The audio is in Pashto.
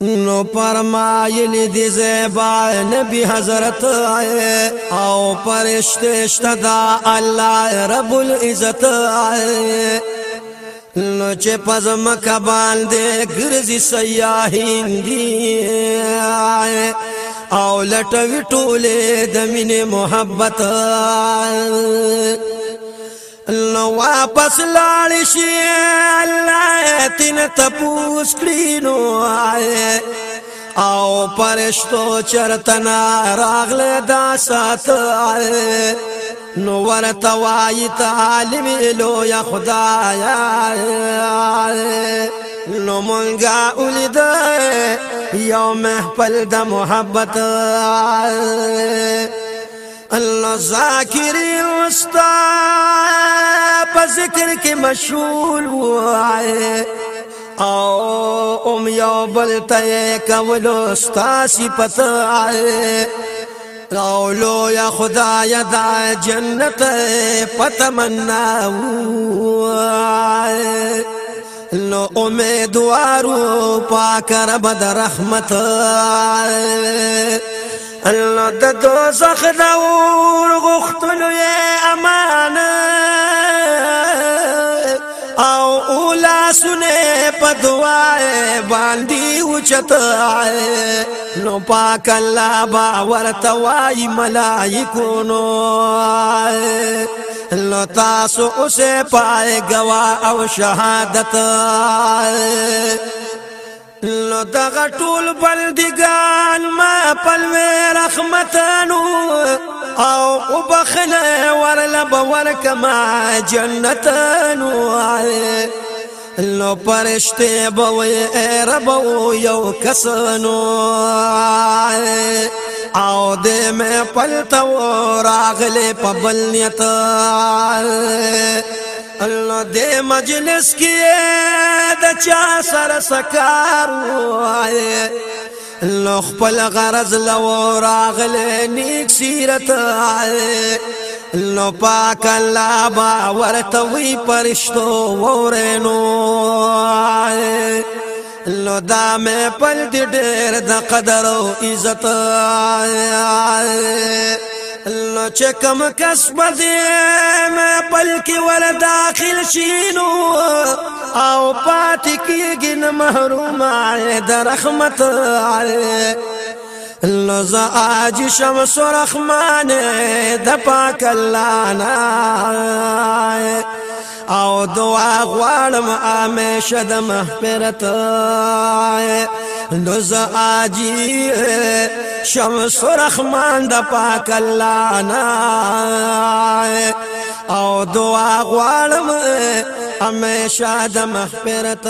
نو پرمایل دی زیبا نبی حضرت آئے او پرشتے شتدا الله رب العزت آئے نو چې پزم کبان دې ګرځي سیاهین دی او لټوي ټوله د مینه محبت آئے نو واپس لاړ شي الله تین تپوس کړینو او پرشتو چرتنا راغله دا سات نو ورته وای تعالیم لو یا خدایا نو مونږه ولید یو محفل د محبت الله ذاکر استاد ذکر کې مشغول وای او ام یو بل ته کولو ستاسي پته آئے راولو یا خدای دا جنت پتمنا وای لو امیدوارو پاک رب د رحمت الله د دوزخ دا ور غختلو امانه او اولا سنے پدوائے باندی اچتائے نو پاک اللہ باور توائی ملائکونو آئے نو تاسو اسے پائے گواہ او شہادت آئے نو دغه ټول بلدګان ما پلوې رحمتانو او بخنه ورل باور کما جنتانو علی نو پرشته بوي رب یو کسنو او دې مې پلتو راغله په بلنیت الله دې مجلس کې د چا سره سکار وای لو خپل غرض لو راغله نیک سیرت نو پاک الله با ورته وی پرشتو ورنو نو دا مې پل دې ډېر د قدر او عزت نو چې کم کس بده مې بلکې ول داخل شینو او پات کېږي نه محروم د رحمت علی نو ز اج شمس رحمان د پاک الله نه او دعا غواړم امیشه د مغفرت نو ز آجی شمس رحمان د پاک الله نا او دعا غواړم همیشه د مغفرت